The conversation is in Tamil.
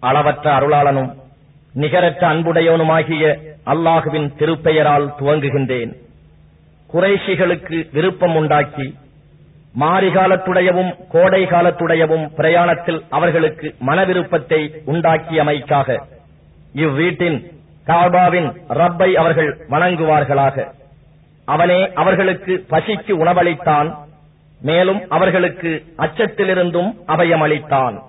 அளவற்ற அருளாளனும் நிகரற்ற அன்புடையவனுமாகிய அல்லாஹுவின் திருப்பெயரால் துவங்குகின்றேன். குறைஷிகளுக்கு விருப்பம் உண்டாக்கி மாரிகாலத்துடையவும் கோடை காலத்துடையவும் பிரயாணத்தில் அவர்களுக்கு மனவிருப்பத்தை உண்டாக்கியமைக்காக இவ்வீட்டின் காபாவின் ரப்பை அவர்கள் வணங்குவார்களாக. அவனே அவர்களுக்கு பசிக்கு உணவளித்தான் மேலும் அவர்களுக்கு அச்சத்திலிருந்தும் அபயமளித்தான்.